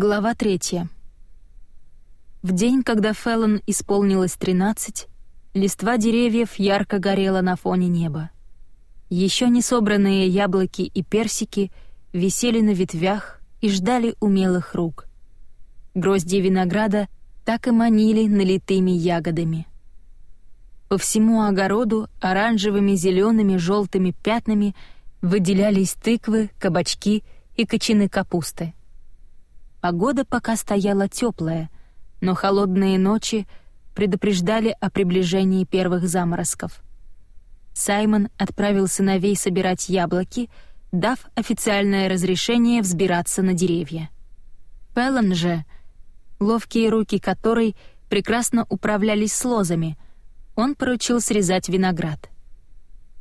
Глава третья. В день, когда Феллон исполнилось 13, листва деревьев ярко горела на фоне неба. Еще не собранные яблоки и персики висели на ветвях и ждали умелых рук. Грозди винограда так и манили налитыми ягодами. По всему огороду оранжевыми, зелеными, желтыми пятнами выделялись тыквы, кабачки и кочаны капусты. Погода пока стояла теплая, но холодные ночи предупреждали о приближении первых заморозков. Саймон отправил сыновей собирать яблоки, дав официальное разрешение взбираться на деревья. Пеллон же, ловкие руки которой прекрасно управлялись с лозами, он поручил срезать виноград.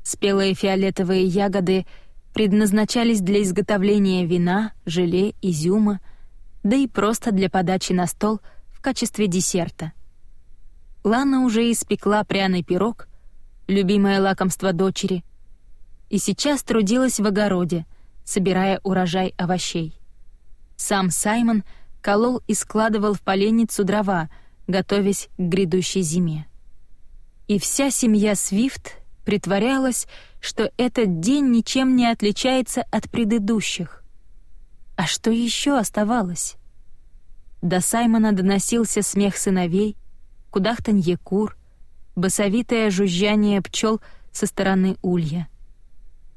Спелые фиолетовые ягоды предназначались для изготовления вина, желе, изюма — да и просто для подачи на стол в качестве десерта. Лана уже испекла пряный пирог, любимое лакомство дочери, и сейчас трудилась в огороде, собирая урожай овощей. Сам Саймон колол и складывал в поленницу дрова, готовясь к грядущей зиме. И вся семья Свифт притворялась, что этот день ничем не отличается от предыдущих. А что еще оставалось? До Саймона доносился смех сыновей, кудахтанье кур, басовитое жужжание пчел со стороны улья.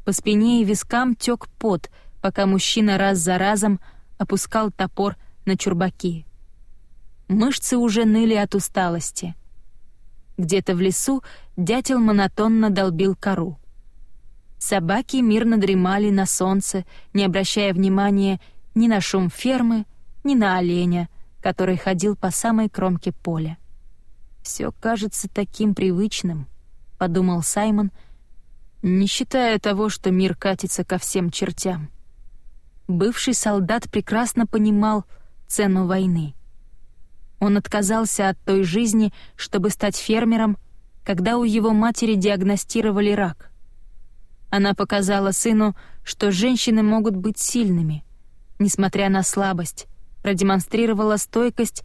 По спине и вискам тек пот, пока мужчина раз за разом опускал топор на чурбаки. Мышцы уже ныли от усталости. Где-то в лесу дятел монотонно долбил кору. Собаки мирно дремали на солнце, не обращая внимания ни на шум фермы, ни на оленя, который ходил по самой кромке поля. Все кажется таким привычным», — подумал Саймон, не считая того, что мир катится ко всем чертям. Бывший солдат прекрасно понимал цену войны. Он отказался от той жизни, чтобы стать фермером, когда у его матери диагностировали рак. Она показала сыну, что женщины могут быть сильными, несмотря на слабость, продемонстрировала стойкость,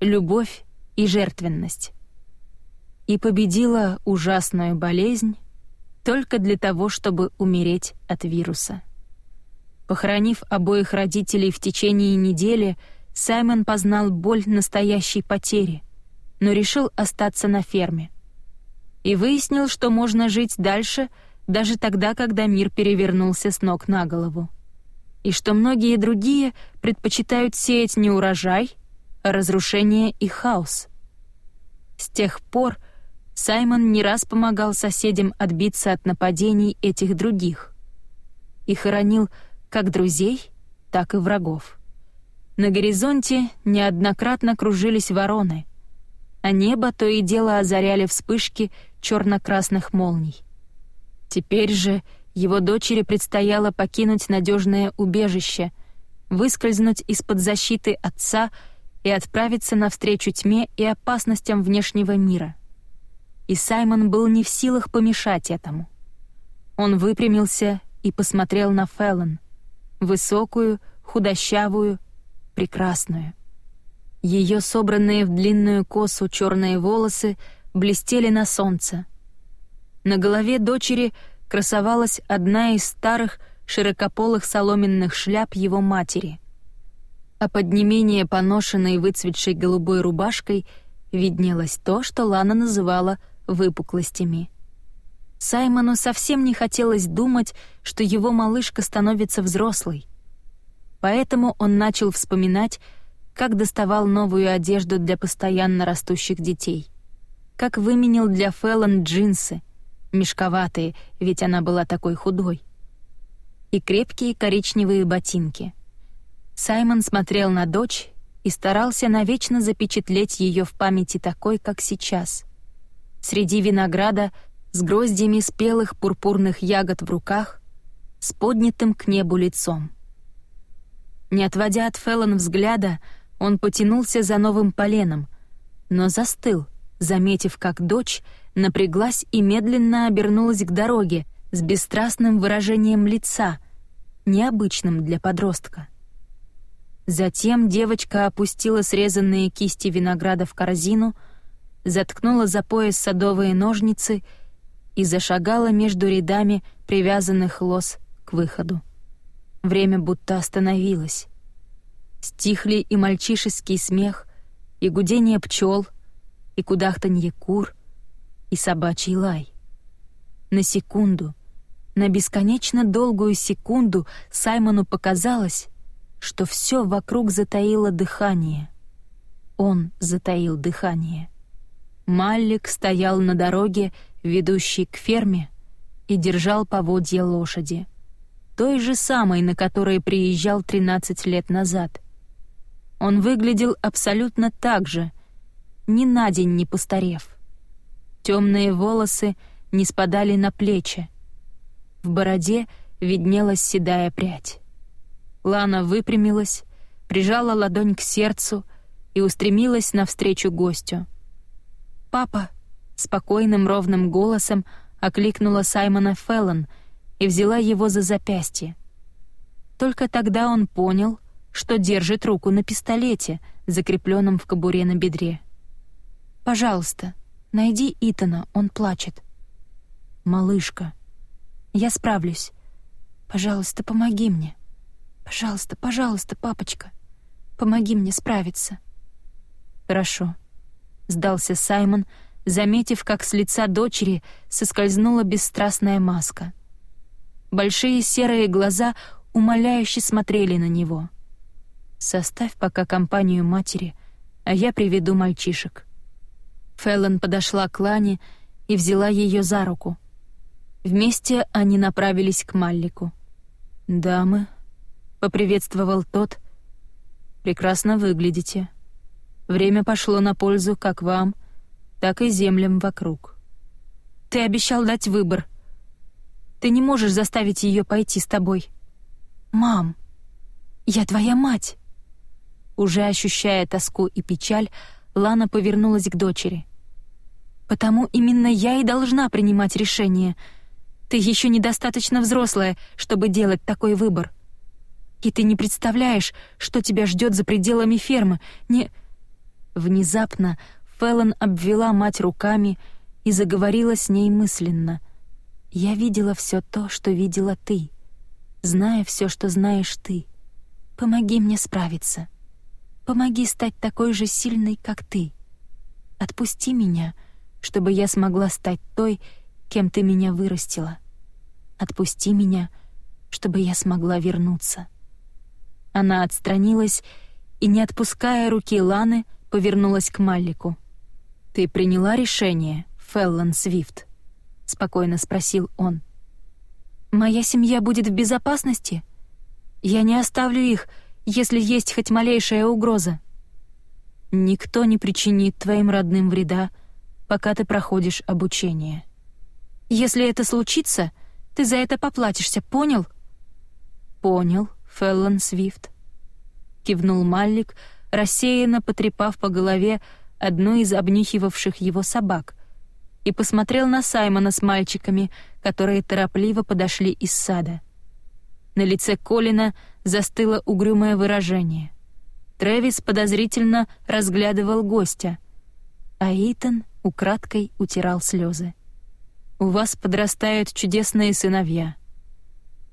любовь и жертвенность. И победила ужасную болезнь только для того, чтобы умереть от вируса. Похоронив обоих родителей в течение недели, Саймон познал боль настоящей потери, но решил остаться на ферме. И выяснил, что можно жить дальше — даже тогда, когда мир перевернулся с ног на голову. И что многие другие предпочитают сеять не урожай, а разрушение и хаос. С тех пор Саймон не раз помогал соседям отбиться от нападений этих других и хоронил как друзей, так и врагов. На горизонте неоднократно кружились вороны, а небо то и дело озаряли вспышки черно-красных молний. Теперь же его дочери предстояло покинуть надежное убежище, выскользнуть из-под защиты отца и отправиться навстречу тьме и опасностям внешнего мира. И Саймон был не в силах помешать этому. Он выпрямился и посмотрел на Феллон, высокую, худощавую, прекрасную. Ее собранные в длинную косу черные волосы блестели на солнце — на голове дочери красовалась одна из старых широкополых соломенных шляп его матери. А под не менее поношенной выцветшей голубой рубашкой виднелось то, что Лана называла выпуклостями. Саймону совсем не хотелось думать, что его малышка становится взрослой. Поэтому он начал вспоминать, как доставал новую одежду для постоянно растущих детей, как выменил для Феллон джинсы — мешковатые, ведь она была такой худой, и крепкие коричневые ботинки. Саймон смотрел на дочь и старался навечно запечатлеть ее в памяти такой, как сейчас. Среди винограда с гроздями спелых пурпурных ягод в руках, с поднятым к небу лицом. Не отводя от Феллон взгляда, он потянулся за новым поленом, но застыл, заметив, как дочь напряглась и медленно обернулась к дороге с бесстрастным выражением лица, необычным для подростка. Затем девочка опустила срезанные кисти винограда в корзину, заткнула за пояс садовые ножницы и зашагала между рядами привязанных лос к выходу. Время будто остановилось. Стихли и мальчишеский смех, и гудение пчел, и кудахтанье кур, и собачий лай. На секунду, на бесконечно долгую секунду Саймону показалось, что все вокруг затаило дыхание. Он затаил дыхание. Маллик стоял на дороге, ведущей к ферме, и держал поводья лошади. Той же самой, на которой приезжал 13 лет назад. Он выглядел абсолютно так же, ни на день не постарев. Темные волосы не спадали на плечи. В бороде виднелась седая прядь. Лана выпрямилась, прижала ладонь к сердцу и устремилась навстречу гостю. «Папа!» — спокойным ровным голосом окликнула Саймона Феллон и взяла его за запястье. Только тогда он понял, что держит руку на пистолете, закрепленном в кобуре на бедре. «Пожалуйста, найди Итана, он плачет». «Малышка». «Я справлюсь. Пожалуйста, помоги мне. Пожалуйста, пожалуйста, папочка, помоги мне справиться». «Хорошо», — сдался Саймон, заметив, как с лица дочери соскользнула бесстрастная маска. Большие серые глаза умоляюще смотрели на него — Составь пока компанию матери, а я приведу мальчишек». Феллон подошла к Лане и взяла ее за руку. Вместе они направились к Маллику. «Дамы», — поприветствовал тот, — «прекрасно выглядите. Время пошло на пользу как вам, так и землям вокруг». «Ты обещал дать выбор. Ты не можешь заставить ее пойти с тобой». «Мам, я твоя мать!» Уже ощущая тоску и печаль, Лана повернулась к дочери. «Потому именно я и должна принимать решение. Ты еще недостаточно взрослая, чтобы делать такой выбор. И ты не представляешь, что тебя ждет за пределами фермы. Не...» Внезапно Феллон обвела мать руками и заговорила с ней мысленно. «Я видела все то, что видела ты, зная все, что знаешь ты. Помоги мне справиться». Помоги стать такой же сильной, как ты. Отпусти меня, чтобы я смогла стать той, кем ты меня вырастила. Отпусти меня, чтобы я смогла вернуться». Она отстранилась и, не отпуская руки Ланы, повернулась к Маллику. «Ты приняла решение, Феллон Свифт?» — спокойно спросил он. «Моя семья будет в безопасности? Я не оставлю их, если есть хоть малейшая угроза. Никто не причинит твоим родным вреда, пока ты проходишь обучение. Если это случится, ты за это поплатишься, понял? Понял, Феллон Свифт. Кивнул Маллик, рассеянно потрепав по голове одну из обнюхивавших его собак, и посмотрел на Саймона с мальчиками, которые торопливо подошли из сада. На лице Колина — застыло угрюмое выражение. Трэвис подозрительно разглядывал гостя, а Итан украдкой утирал слезы. «У вас подрастают чудесные сыновья.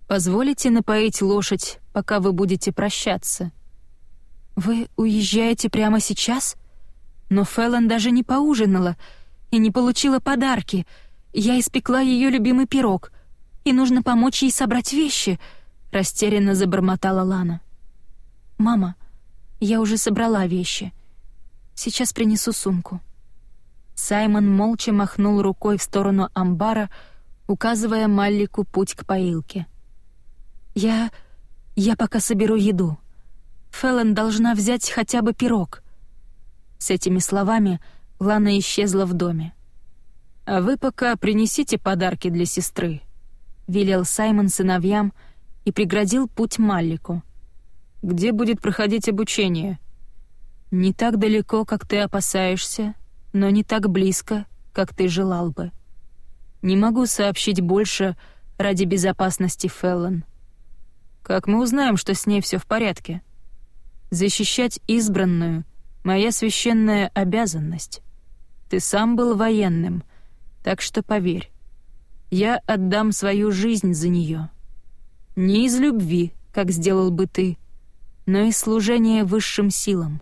Позволите напоить лошадь, пока вы будете прощаться?» «Вы уезжаете прямо сейчас?» Но Фэллон даже не поужинала и не получила подарки. Я испекла ее любимый пирог, и нужно помочь ей собрать вещи —— растерянно забормотала Лана. «Мама, я уже собрала вещи. Сейчас принесу сумку». Саймон молча махнул рукой в сторону амбара, указывая Маллику путь к поилке. «Я... я пока соберу еду. Феллон должна взять хотя бы пирог». С этими словами Лана исчезла в доме. «А вы пока принесите подарки для сестры», — велел Саймон сыновьям, — и преградил путь Маллику. «Где будет проходить обучение?» «Не так далеко, как ты опасаешься, но не так близко, как ты желал бы. Не могу сообщить больше ради безопасности Феллон. Как мы узнаем, что с ней все в порядке?» Защищать избранную — моя священная обязанность. Ты сам был военным, так что поверь, я отдам свою жизнь за нее. Не из любви, как сделал бы ты, но из служения высшим силам.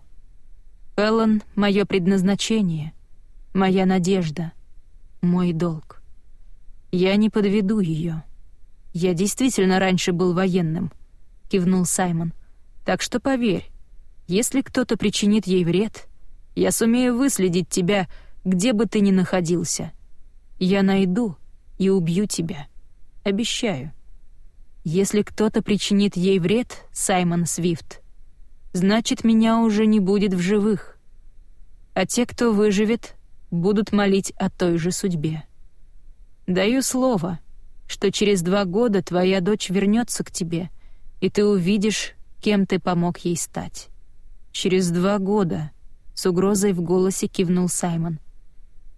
Эллен — мое предназначение, моя надежда, мой долг. Я не подведу ее. Я действительно раньше был военным, — кивнул Саймон. Так что поверь, если кто-то причинит ей вред, я сумею выследить тебя, где бы ты ни находился. Я найду и убью тебя. Обещаю. Если кто-то причинит ей вред, Саймон Свифт, значит, меня уже не будет в живых. А те, кто выживет, будут молить о той же судьбе. Даю слово, что через два года твоя дочь вернется к тебе, и ты увидишь, кем ты помог ей стать. Через два года, с угрозой в голосе кивнул Саймон.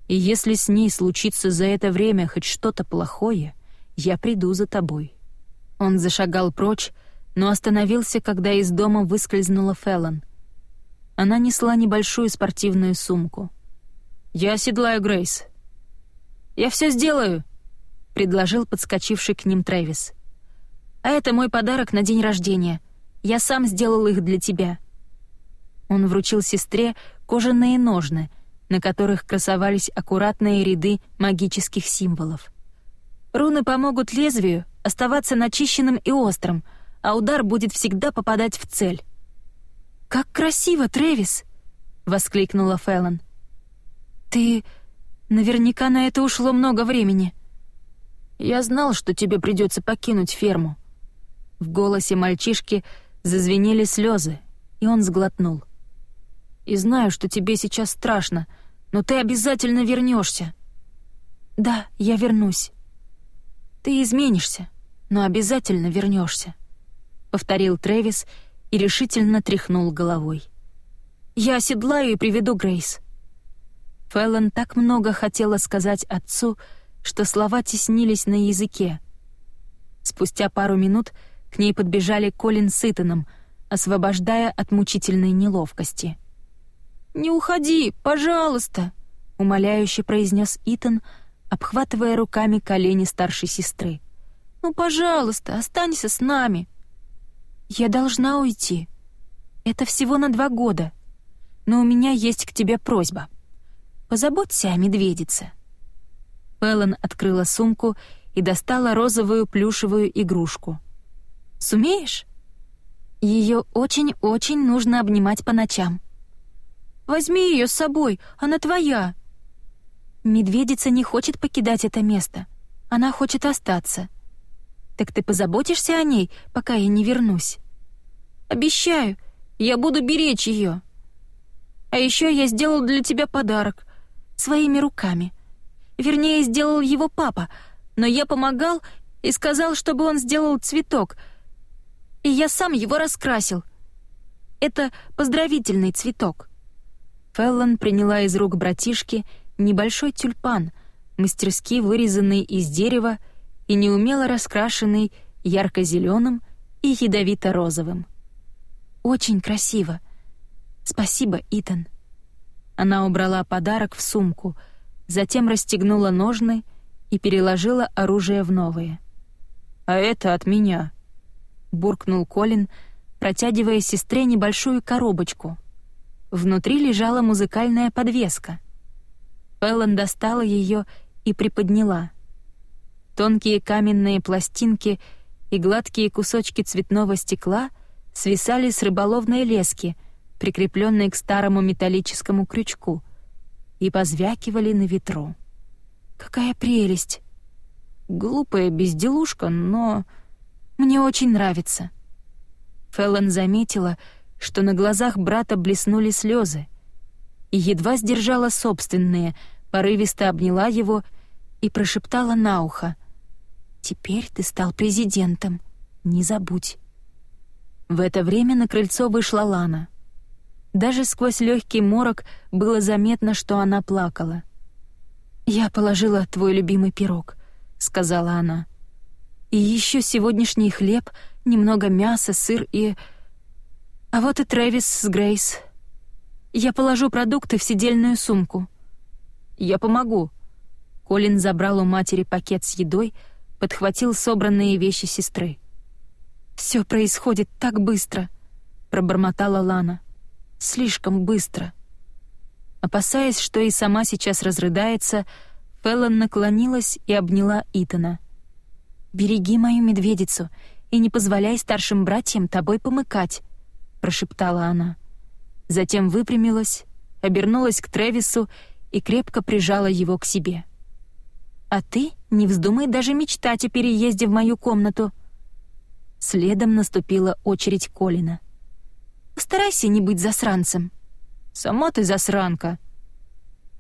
И если с ней случится за это время хоть что-то плохое, я приду за тобой. Он зашагал прочь, но остановился, когда из дома выскользнула Феллон. Она несла небольшую спортивную сумку. «Я оседлаю Грейс». «Я все сделаю», — предложил подскочивший к ним Трэвис. «А это мой подарок на день рождения. Я сам сделал их для тебя». Он вручил сестре кожаные ножны — на которых красовались аккуратные ряды магических символов. Руны помогут лезвию оставаться начищенным и острым, а удар будет всегда попадать в цель. «Как красиво, Трэвис!» — воскликнула Фэллон. «Ты... наверняка на это ушло много времени». «Я знал, что тебе придется покинуть ферму». В голосе мальчишки зазвенели слезы, и он сглотнул. «И знаю, что тебе сейчас страшно, но ты обязательно вернешься. Да, я вернусь. Ты изменишься, но обязательно вернешься, повторил Трэвис и решительно тряхнул головой. Я оседлаю и приведу Грейс. Фэллон так много хотела сказать отцу, что слова теснились на языке. Спустя пару минут к ней подбежали Колин с Итаном, освобождая от мучительной неловкости — «Не уходи, пожалуйста!» — умоляюще произнес Итан, обхватывая руками колени старшей сестры. «Ну, пожалуйста, останься с нами!» «Я должна уйти. Это всего на два года. Но у меня есть к тебе просьба. Позаботься о медведице». Пэллон открыла сумку и достала розовую плюшевую игрушку. «Сумеешь?» Ее очень-очень нужно обнимать по ночам. Возьми ее с собой, она твоя». Медведица не хочет покидать это место. Она хочет остаться. Так ты позаботишься о ней, пока я не вернусь? Обещаю, я буду беречь ее. А еще я сделал для тебя подарок. Своими руками. Вернее, сделал его папа, но я помогал и сказал, чтобы он сделал цветок. И я сам его раскрасил. Это поздравительный цветок. Феллон приняла из рук братишки небольшой тюльпан, мастерски вырезанный из дерева и неумело раскрашенный ярко-зеленым и ядовито-розовым. «Очень красиво. Спасибо, Итан». Она убрала подарок в сумку, затем расстегнула ножны и переложила оружие в новые. «А это от меня», — буркнул Колин, протягивая сестре небольшую коробочку — Внутри лежала музыкальная подвеска. Эллен достала ее и приподняла. Тонкие каменные пластинки и гладкие кусочки цветного стекла свисали с рыболовной лески, прикрепленной к старому металлическому крючку, и позвякивали на ветру. «Какая прелесть!» «Глупая безделушка, но мне очень нравится». Феллон заметила, что на глазах брата блеснули слезы, и едва сдержала собственные, порывисто обняла его и прошептала на ухо. «Теперь ты стал президентом, не забудь». В это время на крыльцо вышла Лана. Даже сквозь легкий морок было заметно, что она плакала. «Я положила твой любимый пирог», — сказала она. «И еще сегодняшний хлеб, немного мяса, сыр и...» «А вот и Трэвис с Грейс. Я положу продукты в сидельную сумку». «Я помогу». Колин забрал у матери пакет с едой, подхватил собранные вещи сестры. Все происходит так быстро», — пробормотала Лана. «Слишком быстро». Опасаясь, что и сама сейчас разрыдается, Феллон наклонилась и обняла Итана. «Береги мою медведицу и не позволяй старшим братьям тобой помыкать», — прошептала она. Затем выпрямилась, обернулась к Тревису и крепко прижала его к себе. «А ты не вздумай даже мечтать о переезде в мою комнату». Следом наступила очередь Колина. «Постарайся не быть засранцем». «Сама ты засранка»,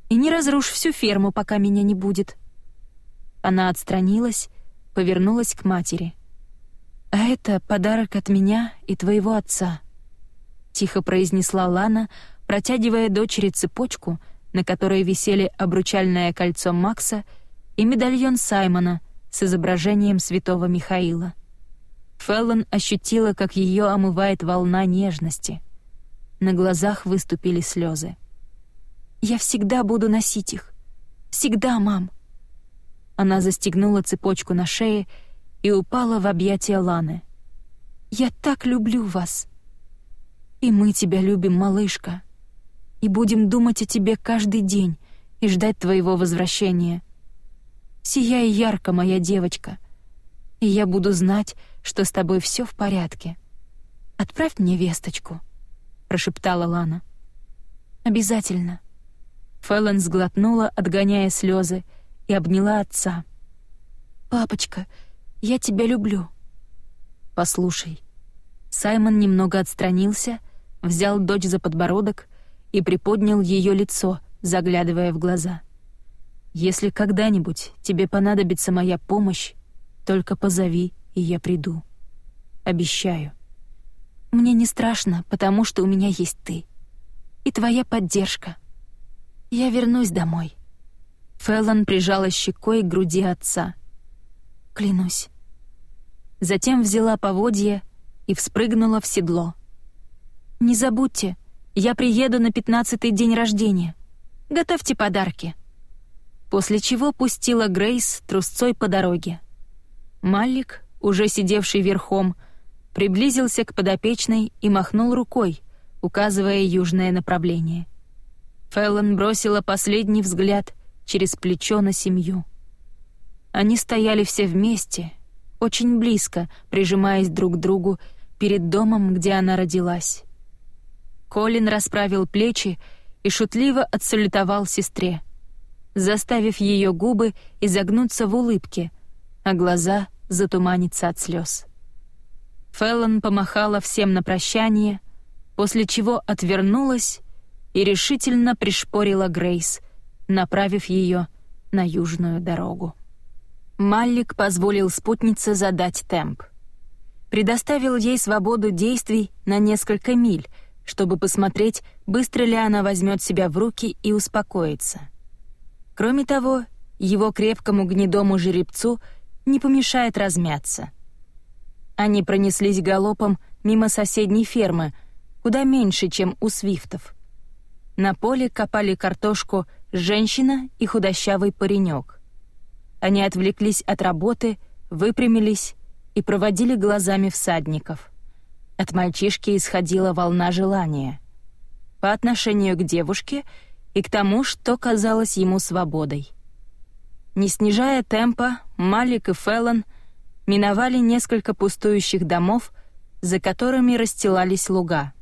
и не разрушь всю ферму, пока меня не будет». Она отстранилась, повернулась к матери. «А это подарок от меня и твоего отца», — тихо произнесла Лана, протягивая дочери цепочку, на которой висели обручальное кольцо Макса и медальон Саймона с изображением святого Михаила. Феллон ощутила, как ее омывает волна нежности. На глазах выступили слезы. Я всегда буду носить их. Всегда, мам. Она застегнула цепочку на шее и упала в объятия Ланы. Я так люблю вас. И мы тебя любим, малышка. И будем думать о тебе каждый день и ждать твоего возвращения. Сияй ярко, моя девочка. И я буду знать, что с тобой все в порядке. Отправь мне весточку, прошептала Лана. Обязательно. Фэллон сглотнула, отгоняя слезы, и обняла отца. «Папочка, я тебя люблю». «Послушай». Саймон немного отстранился, взял дочь за подбородок и приподнял ее лицо, заглядывая в глаза. «Если когда-нибудь тебе понадобится моя помощь, только позови, и я приду. Обещаю». «Мне не страшно, потому что у меня есть ты. И твоя поддержка». Я вернусь домой». Феллон прижала щекой к груди отца. «Клянусь». Затем взяла поводье и вспрыгнула в седло. «Не забудьте, я приеду на пятнадцатый день рождения. Готовьте подарки». После чего пустила Грейс трусцой по дороге. Маллик, уже сидевший верхом, приблизился к подопечной и махнул рукой, указывая южное направление — Фэллон бросила последний взгляд через плечо на семью. Они стояли все вместе, очень близко, прижимаясь друг к другу перед домом, где она родилась. Колин расправил плечи и шутливо отсалютовал сестре, заставив ее губы изогнуться в улыбке, а глаза затуманиться от слез. Феллон помахала всем на прощание, после чего отвернулась и решительно пришпорила Грейс, направив ее на южную дорогу. Маллик позволил спутнице задать темп. Предоставил ей свободу действий на несколько миль, чтобы посмотреть, быстро ли она возьмет себя в руки и успокоится. Кроме того, его крепкому гнедому жеребцу не помешает размяться. Они пронеслись галопом мимо соседней фермы, куда меньше, чем у свифтов — на поле копали картошку женщина и худощавый паренек. Они отвлеклись от работы, выпрямились и проводили глазами всадников. От мальчишки исходила волна желания. По отношению к девушке и к тому, что казалось ему свободой. Не снижая темпа, Малик и Феллон миновали несколько пустующих домов, за которыми расстилались луга —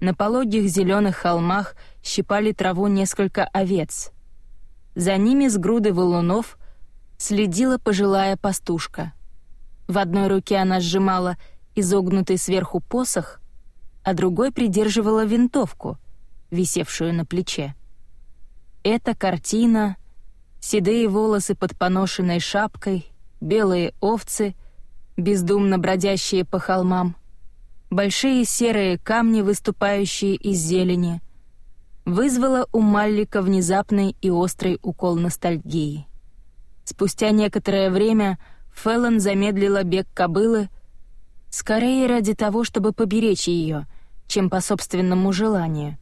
на пологих зеленых холмах щипали траву несколько овец. За ними с груды валунов следила пожилая пастушка. В одной руке она сжимала изогнутый сверху посох, а другой придерживала винтовку, висевшую на плече. Эта картина, седые волосы под поношенной шапкой, белые овцы, бездумно бродящие по холмам — большие серые камни, выступающие из зелени, вызвало у Маллика внезапный и острый укол ностальгии. Спустя некоторое время Феллон замедлила бег кобылы, скорее ради того, чтобы поберечь ее, чем по собственному желанию,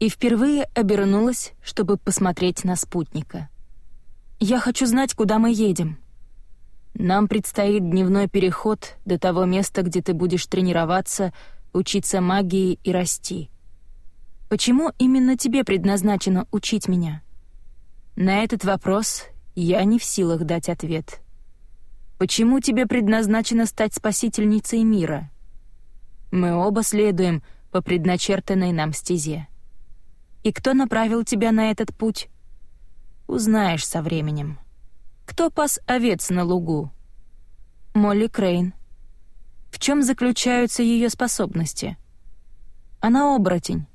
и впервые обернулась, чтобы посмотреть на спутника. «Я хочу знать, куда мы едем», нам предстоит дневной переход до того места, где ты будешь тренироваться, учиться магии и расти. Почему именно тебе предназначено учить меня? На этот вопрос я не в силах дать ответ. Почему тебе предназначено стать спасительницей мира? Мы оба следуем по предначертанной нам стезе. И кто направил тебя на этот путь? Узнаешь со временем. Кто пас овец на лугу? Молли Крейн. В чем заключаются ее способности? Она оборотень.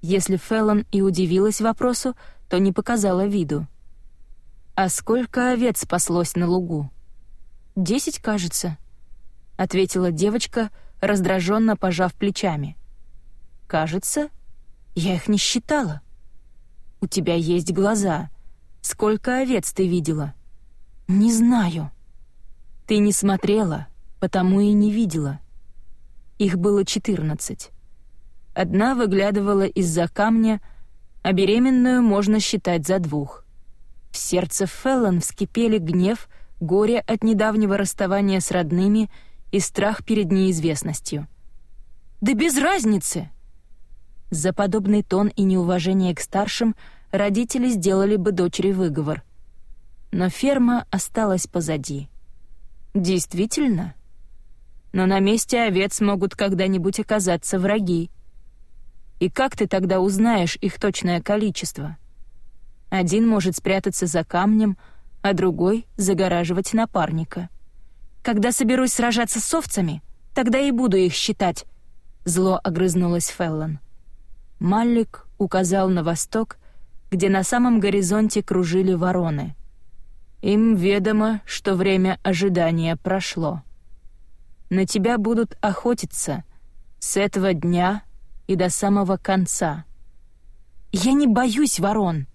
Если Феллон и удивилась вопросу, то не показала виду. «А сколько овец спаслось на лугу?» «Десять, кажется», — ответила девочка, раздраженно пожав плечами. «Кажется, я их не считала. У тебя есть глаза. Сколько овец ты видела?» «Не знаю». «Ты не смотрела, потому и не видела». Их было четырнадцать. Одна выглядывала из-за камня, а беременную можно считать за двух. В сердце Феллон вскипели гнев, горе от недавнего расставания с родными и страх перед неизвестностью. «Да без разницы!» За подобный тон и неуважение к старшим родители сделали бы дочери выговор но ферма осталась позади. Действительно? Но на месте овец могут когда-нибудь оказаться враги. И как ты тогда узнаешь их точное количество? Один может спрятаться за камнем, а другой — загораживать напарника. Когда соберусь сражаться с овцами, тогда и буду их считать, — зло огрызнулась Феллон. Маллик указал на восток, где на самом горизонте кружили вороны. Им ведомо, что время ожидания прошло. На тебя будут охотиться с этого дня и до самого конца. Я не боюсь ворон.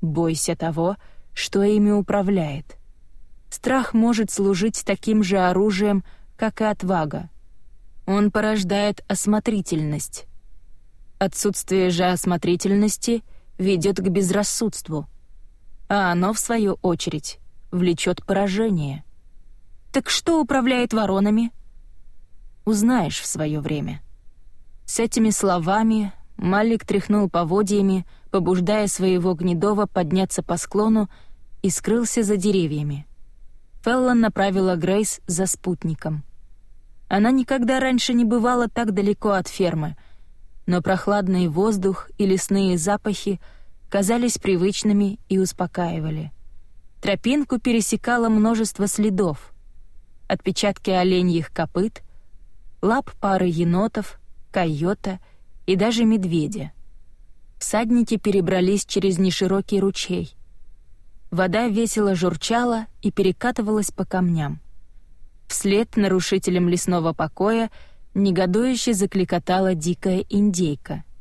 Бойся того, что ими управляет. Страх может служить таким же оружием, как и отвага. Он порождает осмотрительность. Отсутствие же осмотрительности ведет к безрассудству — а оно, в свою очередь, влечет поражение. Так что управляет воронами? Узнаешь в свое время. С этими словами Малик тряхнул поводьями, побуждая своего гнедова подняться по склону и скрылся за деревьями. Феллон направила Грейс за спутником. Она никогда раньше не бывала так далеко от фермы, но прохладный воздух и лесные запахи — казались привычными и успокаивали. Тропинку пересекало множество следов. Отпечатки оленьих копыт, лап пары енотов, койота и даже медведя. Всадники перебрались через неширокий ручей. Вода весело журчала и перекатывалась по камням. Вслед нарушителям лесного покоя негодующе закликотала дикая индейка —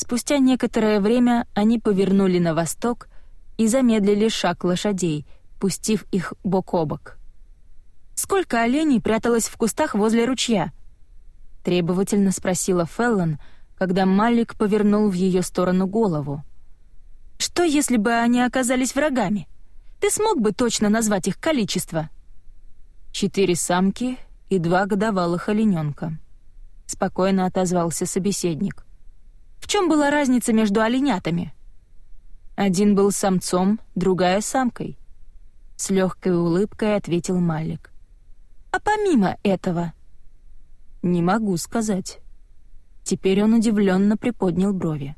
Спустя некоторое время они повернули на восток и замедлили шаг лошадей, пустив их бок о бок. «Сколько оленей пряталось в кустах возле ручья?» — требовательно спросила Феллон, когда Малик повернул в ее сторону голову. «Что, если бы они оказались врагами? Ты смог бы точно назвать их количество?» «Четыре самки и два годовалых олененка», — спокойно отозвался собеседник. В чем была разница между оленятами? Один был самцом, другая — самкой. С легкой улыбкой ответил Малик. А помимо этого? Не могу сказать. Теперь он удивленно приподнял брови.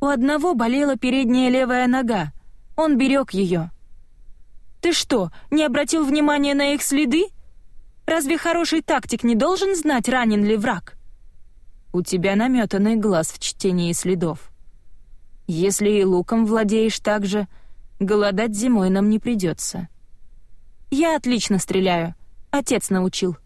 У одного болела передняя левая нога. Он берег ее. Ты что, не обратил внимания на их следы? Разве хороший тактик не должен знать, ранен ли враг? У тебя наметанный глаз в чтении следов. Если и луком владеешь так же, голодать зимой нам не придется. Я отлично стреляю. Отец научил.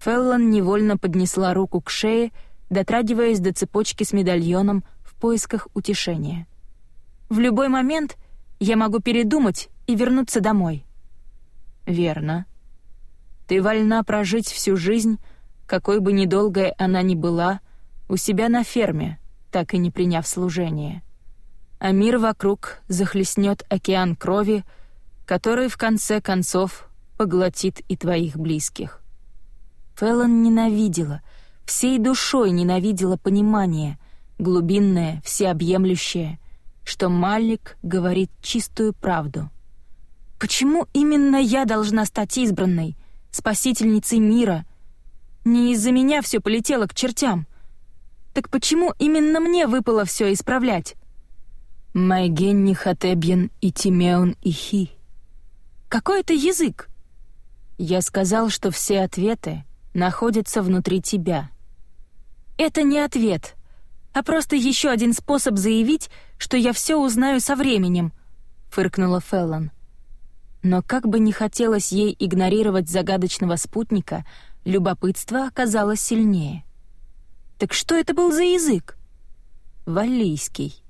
Феллон невольно поднесла руку к шее, дотрагиваясь до цепочки с медальоном в поисках утешения. В любой момент я могу передумать и вернуться домой. Верно. Ты вольна прожить всю жизнь какой бы недолгой она ни была, у себя на ферме, так и не приняв служение. А мир вокруг захлестнет океан крови, который в конце концов поглотит и твоих близких. Фэллон ненавидела, всей душой ненавидела понимание, глубинное, всеобъемлющее, что Малик говорит чистую правду. Почему именно я должна стать избранной, спасительницей мира? Не из-за меня все полетело к чертям. Так почему именно мне выпало все исправлять? Майгенни Хатебьен и Тимеон и Хи. Какой это язык? Я сказал, что все ответы находятся внутри тебя. Это не ответ, а просто еще один способ заявить, что я все узнаю со временем, фыркнула Феллон. Но как бы не хотелось ей игнорировать загадочного спутника, любопытство оказалось сильнее. Так что это был за язык? Валлийский.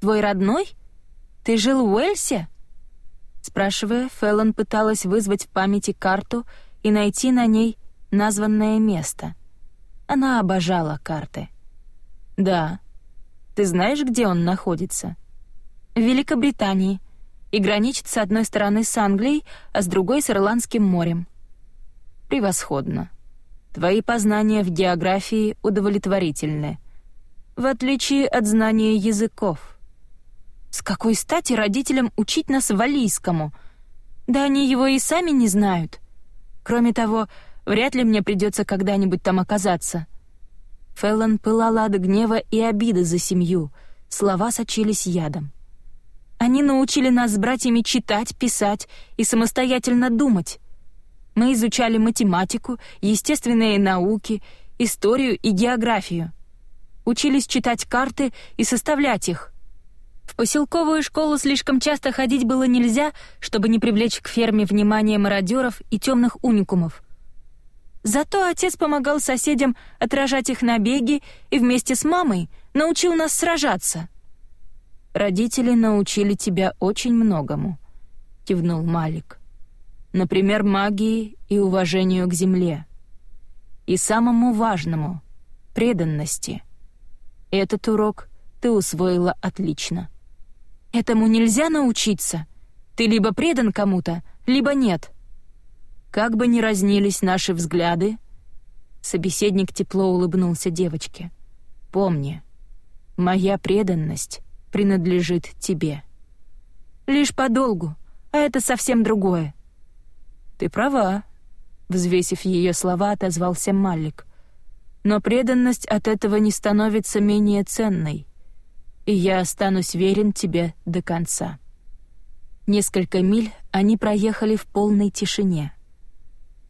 Твой родной? Ты жил в Уэльсе? Спрашивая, Феллон пыталась вызвать в памяти карту и найти на ней названное место. Она обожала карты. Да. Ты знаешь, где он находится? В Великобритании и граничит с одной стороны с Англией, а с другой с Ирландским морем. Превосходно. Твои познания в географии удовлетворительны, в отличие от знания языков. С какой стати родителям учить нас валийскому? Да они его и сами не знают. Кроме того, вряд ли мне придется когда-нибудь там оказаться. Феллон пылала от гнева и обиды за семью, слова сочились ядом. Они научили нас с братьями читать, писать и самостоятельно думать. Мы изучали математику, естественные науки, историю и географию. Учились читать карты и составлять их. В поселковую школу слишком часто ходить было нельзя, чтобы не привлечь к ферме внимание мародеров и темных уникумов. Зато отец помогал соседям отражать их набеги и вместе с мамой научил нас сражаться — Родители научили тебя очень многому, кивнул Малик. Например, магии и уважению к земле. И самому важному преданности. Этот урок ты усвоила отлично. Этому нельзя научиться. Ты либо предан кому-то, либо нет. Как бы ни разнились наши взгляды, собеседник тепло улыбнулся девочке. Помни, моя преданность принадлежит тебе. Лишь подолгу, а это совсем другое. Ты права, взвесив ее слова, отозвался Малик. Но преданность от этого не становится менее ценной, и я останусь верен тебе до конца. Несколько миль они проехали в полной тишине.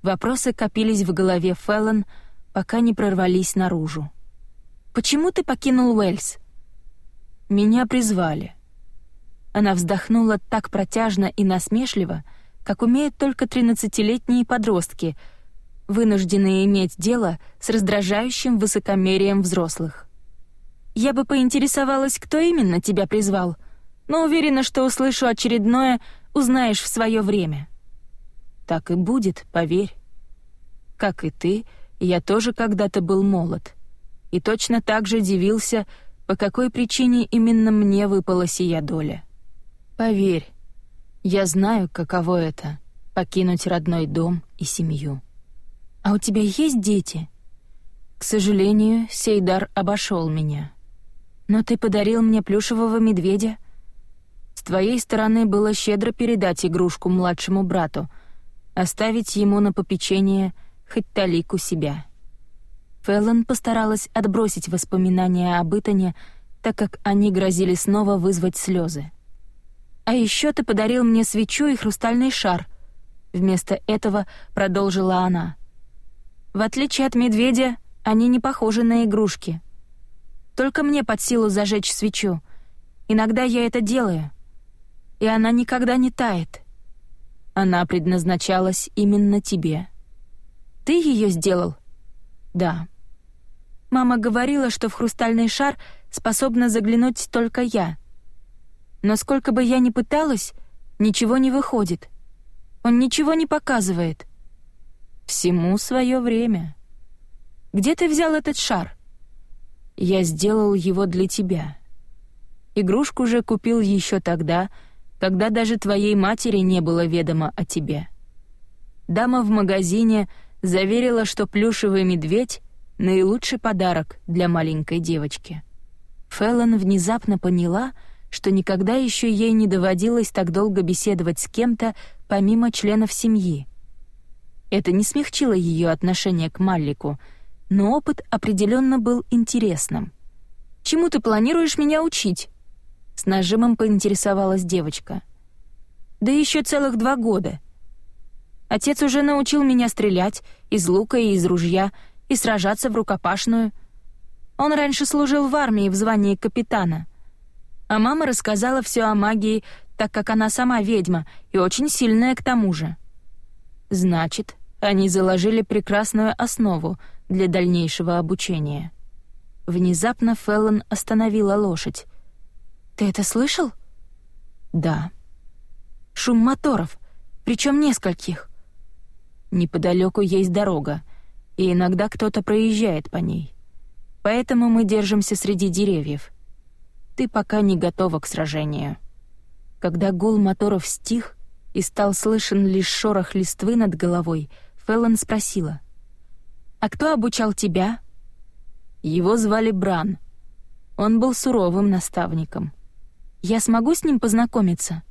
Вопросы копились в голове Феллон, пока не прорвались наружу. «Почему ты покинул Уэльс? Меня призвали. Она вздохнула так протяжно и насмешливо, как умеют только тринадцатилетние подростки, вынужденные иметь дело с раздражающим высокомерием взрослых. Я бы поинтересовалась, кто именно тебя призвал, но уверена, что услышу очередное, узнаешь в свое время. Так и будет, поверь. Как и ты, я тоже когда-то был молод. И точно так же дивился, по какой причине именно мне выпала сия доля. Поверь, я знаю, каково это — покинуть родной дом и семью. А у тебя есть дети? К сожалению, сей дар обошел меня. Но ты подарил мне плюшевого медведя. С твоей стороны было щедро передать игрушку младшему брату, оставить ему на попечение хоть талику себя. Фэллон постаралась отбросить воспоминания об Итане, так как они грозили снова вызвать слезы. «А еще ты подарил мне свечу и хрустальный шар», — вместо этого продолжила она. «В отличие от медведя, они не похожи на игрушки. Только мне под силу зажечь свечу. Иногда я это делаю. И она никогда не тает. Она предназначалась именно тебе. Ты ее сделал?» «Да». Мама говорила, что в хрустальный шар способна заглянуть только я. Но сколько бы я ни пыталась, ничего не выходит. Он ничего не показывает. Всему свое время. Где ты взял этот шар?» «Я сделал его для тебя. Игрушку же купил еще тогда, когда даже твоей матери не было ведомо о тебе». Дама в магазине заверила, что плюшевый медведь — наилучший подарок для маленькой девочки. Фэллон внезапно поняла, что никогда еще ей не доводилось так долго беседовать с кем-то, помимо членов семьи. Это не смягчило ее отношение к Маллику, но опыт определенно был интересным. «Чему ты планируешь меня учить?» С нажимом поинтересовалась девочка. «Да еще целых два года. Отец уже научил меня стрелять из лука и из ружья и сражаться в рукопашную. Он раньше служил в армии в звании капитана. А мама рассказала все о магии, так как она сама ведьма и очень сильная к тому же. Значит, они заложили прекрасную основу для дальнейшего обучения. Внезапно Феллон остановила лошадь. «Ты это слышал?» «Да». «Шум моторов, причем нескольких. Неподалеку есть дорога, и иногда кто-то проезжает по ней. Поэтому мы держимся среди деревьев. Ты пока не готова к сражению. Когда гул моторов стих и стал слышен лишь шорох листвы над головой, Феллон спросила. «А кто обучал тебя?» Его звали Бран. Он был суровым наставником. «Я смогу с ним познакомиться?»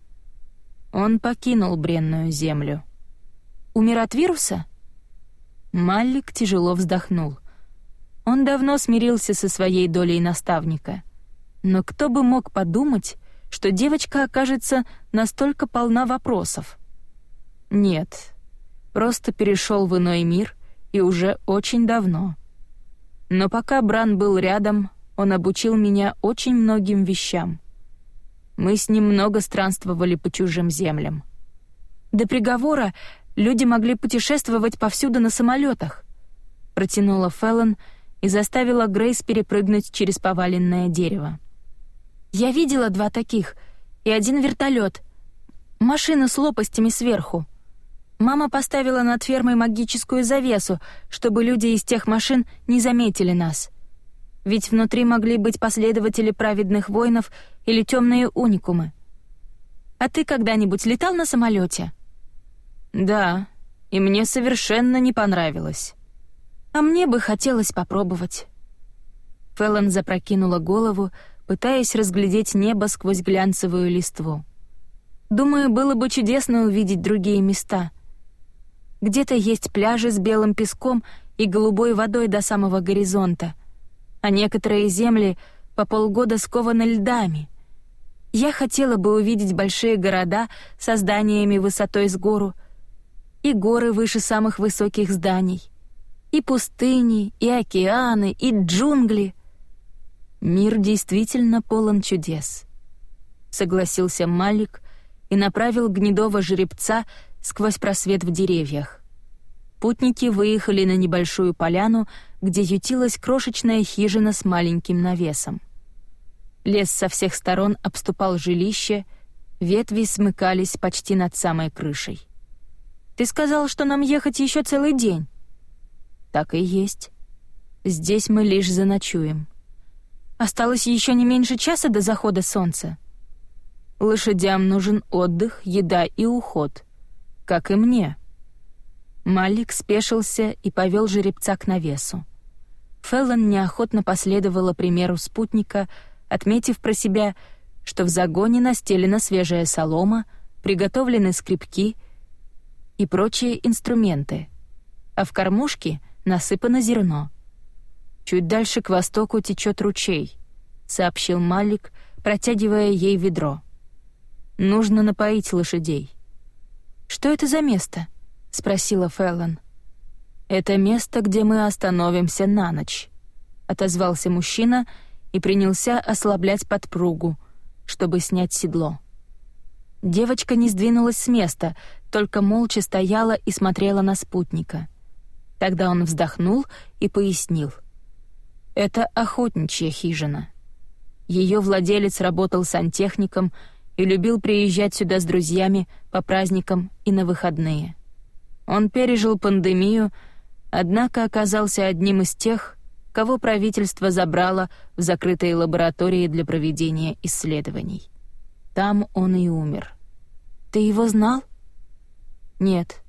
Он покинул бренную землю. Умер от вируса?» Маллик тяжело вздохнул. Он давно смирился со своей долей наставника. Но кто бы мог подумать, что девочка окажется настолько полна вопросов? Нет, просто перешел в иной мир и уже очень давно. Но пока Бран был рядом, он обучил меня очень многим вещам. Мы с ним много странствовали по чужим землям. До приговора Люди могли путешествовать повсюду на самолетах. Протянула Феллон и заставила Грейс перепрыгнуть через поваленное дерево. Я видела два таких и один вертолет. Машина с лопастями сверху. Мама поставила над фермой магическую завесу, чтобы люди из тех машин не заметили нас. Ведь внутри могли быть последователи праведных воинов или темные уникумы. А ты когда-нибудь летал на самолете? «Да, и мне совершенно не понравилось». «А мне бы хотелось попробовать». Феллон запрокинула голову, пытаясь разглядеть небо сквозь глянцевую листву. «Думаю, было бы чудесно увидеть другие места. Где-то есть пляжи с белым песком и голубой водой до самого горизонта, а некоторые земли по полгода скованы льдами. Я хотела бы увидеть большие города со зданиями высотой с гору — и горы выше самых высоких зданий, и пустыни, и океаны, и джунгли. Мир действительно полон чудес. Согласился Малик и направил гнедого жеребца сквозь просвет в деревьях. Путники выехали на небольшую поляну, где ютилась крошечная хижина с маленьким навесом. Лес со всех сторон обступал жилище, ветви смыкались почти над самой крышей. Ты сказал, что нам ехать еще целый день». «Так и есть. Здесь мы лишь заночуем. Осталось еще не меньше часа до захода солнца. Лошадям нужен отдых, еда и уход. Как и мне». Малик спешился и повел жеребца к навесу. Феллон неохотно последовала примеру спутника, отметив про себя, что в загоне настелена свежая солома, приготовлены скрипки — и прочие инструменты, а в кормушке насыпано зерно. Чуть дальше к востоку течет ручей, сообщил Малик, протягивая ей ведро. Нужно напоить лошадей. Что это за место? спросила Феллон. Это место, где мы остановимся на ночь, отозвался мужчина и принялся ослаблять подпругу, чтобы снять седло. Девочка не сдвинулась с места, только молча стояла и смотрела на спутника. Тогда он вздохнул и пояснил. «Это охотничья хижина. Ее владелец работал сантехником и любил приезжать сюда с друзьями по праздникам и на выходные. Он пережил пандемию, однако оказался одним из тех, кого правительство забрало в закрытые лаборатории для проведения исследований. Там он и умер. «Ты его знал?» «Нет»,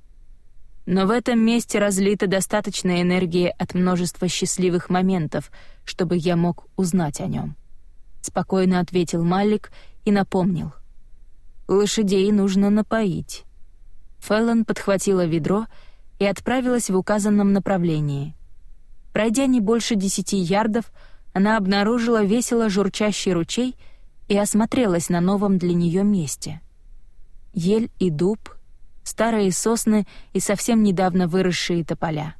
но в этом месте разлита достаточно энергии от множества счастливых моментов, чтобы я мог узнать о нем. Спокойно ответил Малик и напомнил. «Лошадей нужно напоить». Фэллон подхватила ведро и отправилась в указанном направлении. Пройдя не больше десяти ярдов, она обнаружила весело журчащий ручей и осмотрелась на новом для нее месте. Ель и дуб старые сосны и совсем недавно выросшие тополя.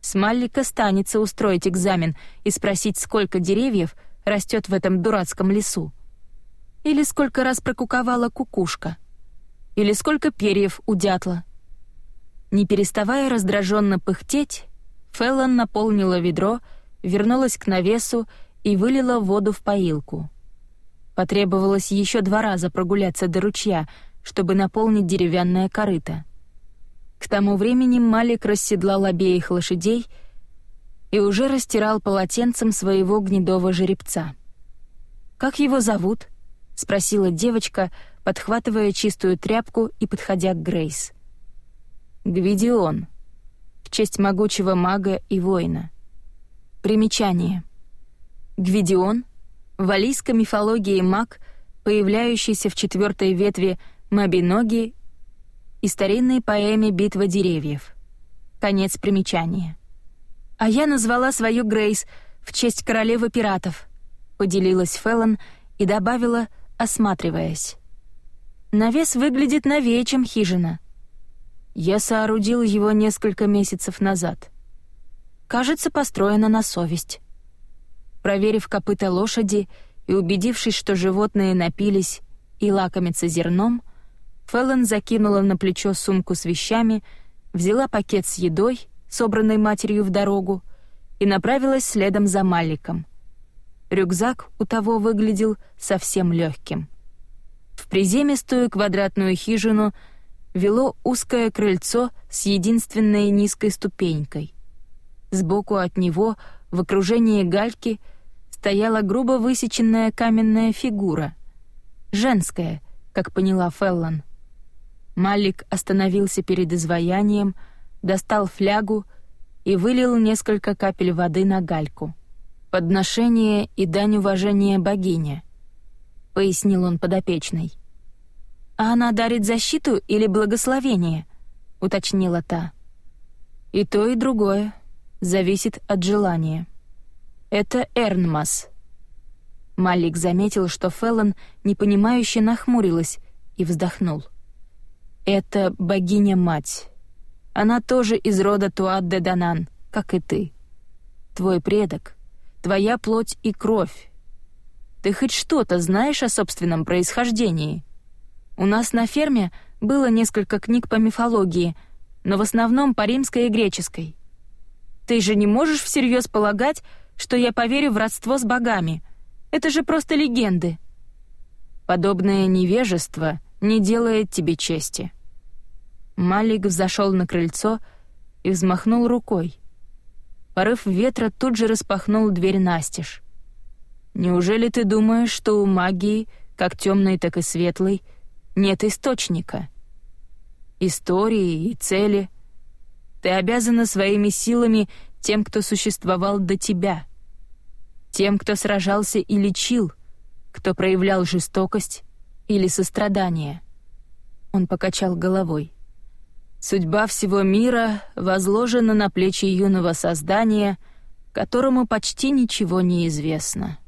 С станется устроить экзамен и спросить, сколько деревьев растет в этом дурацком лесу. Или сколько раз прокуковала кукушка. Или сколько перьев у дятла. Не переставая раздраженно пыхтеть, Феллон наполнила ведро, вернулась к навесу и вылила воду в поилку. Потребовалось еще два раза прогуляться до ручья — чтобы наполнить деревянное корыто. К тому времени Малик расседлал обеих лошадей и уже растирал полотенцем своего гнедого жеребца. «Как его зовут?» — спросила девочка, подхватывая чистую тряпку и подходя к Грейс. «Гвидион», в честь могучего мага и воина. Примечание. Гвидион — в валийской мифологии маг, появляющийся в четвертой ветви Мабиноги и старинной поэме «Битва деревьев». Конец примечания. «А я назвала свою Грейс в честь королевы пиратов», — поделилась Феллон и добавила, осматриваясь. «Навес выглядит новее, чем хижина». Я соорудил его несколько месяцев назад. Кажется, построено на совесть. Проверив копыта лошади и убедившись, что животные напились и лакомятся зерном, Феллон закинула на плечо сумку с вещами, взяла пакет с едой, собранной матерью в дорогу, и направилась следом за Маликом. Рюкзак у того выглядел совсем легким. В приземистую квадратную хижину вело узкое крыльцо с единственной низкой ступенькой. Сбоку от него, в окружении гальки, стояла грубо высеченная каменная фигура. Женская, как поняла Феллон. Малик остановился перед изваянием, достал флягу и вылил несколько капель воды на гальку. «Подношение и дань уважения богине», — пояснил он подопечной. «А она дарит защиту или благословение?» — уточнила та. «И то, и другое. Зависит от желания. Это Эрнмас». Малик заметил, что Феллон непонимающе нахмурилась и вздохнул. Это богиня-мать. Она тоже из рода Туат-де-Данан, как и ты. Твой предок, твоя плоть и кровь. Ты хоть что-то знаешь о собственном происхождении? У нас на ферме было несколько книг по мифологии, но в основном по римской и греческой. Ты же не можешь всерьез полагать, что я поверю в родство с богами. Это же просто легенды. Подобное невежество — не делает тебе чести». Малик взошел на крыльцо и взмахнул рукой. Порыв ветра тут же распахнул дверь настежь. «Неужели ты думаешь, что у магии, как темной, так и светлой, нет источника? Истории и цели. Ты обязана своими силами тем, кто существовал до тебя, тем, кто сражался и лечил, кто проявлял жестокость или сострадание. Он покачал головой. Судьба всего мира возложена на плечи юного создания, которому почти ничего не известно.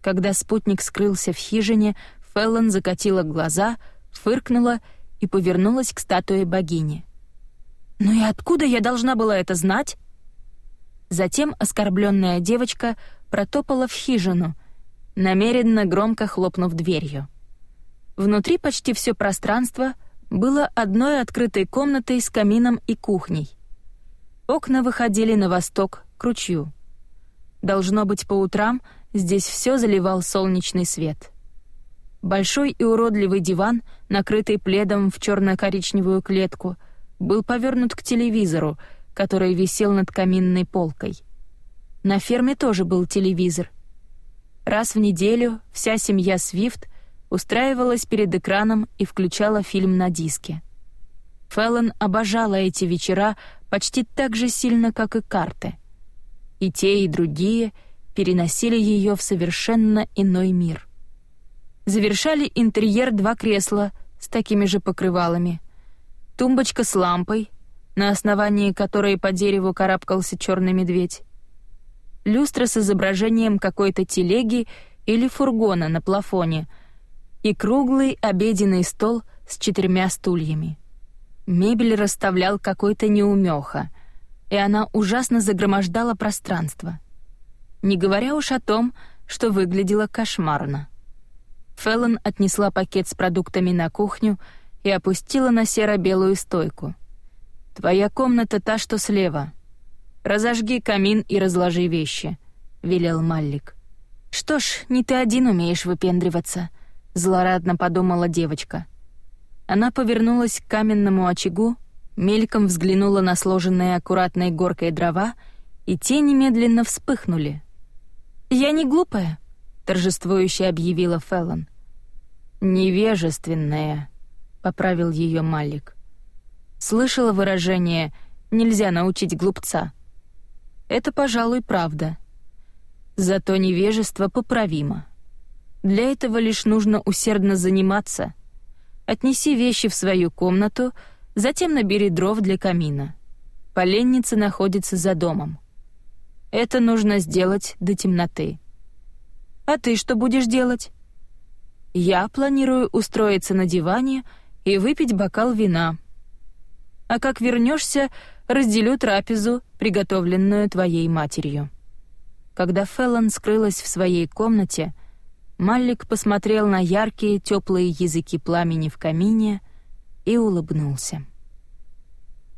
Когда спутник скрылся в хижине, Феллон закатила глаза, фыркнула и повернулась к статуе богини. «Ну и откуда я должна была это знать?» Затем оскорбленная девочка протопала в хижину, намеренно громко хлопнув дверью. Внутри почти все пространство было одной открытой комнатой с камином и кухней. Окна выходили на восток, к ручью. Должно быть, по утрам здесь все заливал солнечный свет. Большой и уродливый диван, накрытый пледом в черно-коричневую клетку, был повернут к телевизору, который висел над каминной полкой. На ферме тоже был телевизор. Раз в неделю вся семья Свифт устраивалась перед экраном и включала фильм на диске. Феллон обожала эти вечера почти так же сильно, как и карты. И те, и другие переносили ее в совершенно иной мир. Завершали интерьер два кресла с такими же покрывалами, тумбочка с лампой, на основании которой по дереву карабкался черный медведь, люстра с изображением какой-то телеги или фургона на плафоне и круглый обеденный стол с четырьмя стульями. Мебель расставлял какой-то неумеха, и она ужасно загромождала пространство. Не говоря уж о том, что выглядело кошмарно. Феллон отнесла пакет с продуктами на кухню и опустила на серо-белую стойку. «Твоя комната та, что слева. Разожги камин и разложи вещи», — велел Маллик. «Что ж, не ты один умеешь выпендриваться», — злорадно подумала девочка. Она повернулась к каменному очагу, мельком взглянула на сложенные аккуратной горкой дрова, и те немедленно вспыхнули. «Я не глупая», — торжествующе объявила Феллон. «Невежественная», — поправил ее Малик. Слышала выражение «нельзя научить глупца». Это, пожалуй, правда. Зато невежество поправимо. Для этого лишь нужно усердно заниматься — Отнеси вещи в свою комнату, затем набери дров для камина. Поленница находится за домом. Это нужно сделать до темноты. А ты что будешь делать? Я планирую устроиться на диване и выпить бокал вина. А как вернешься, разделю трапезу, приготовленную твоей матерью. Когда Феллон скрылась в своей комнате, Маллик посмотрел на яркие теплые языки пламени в камине и улыбнулся.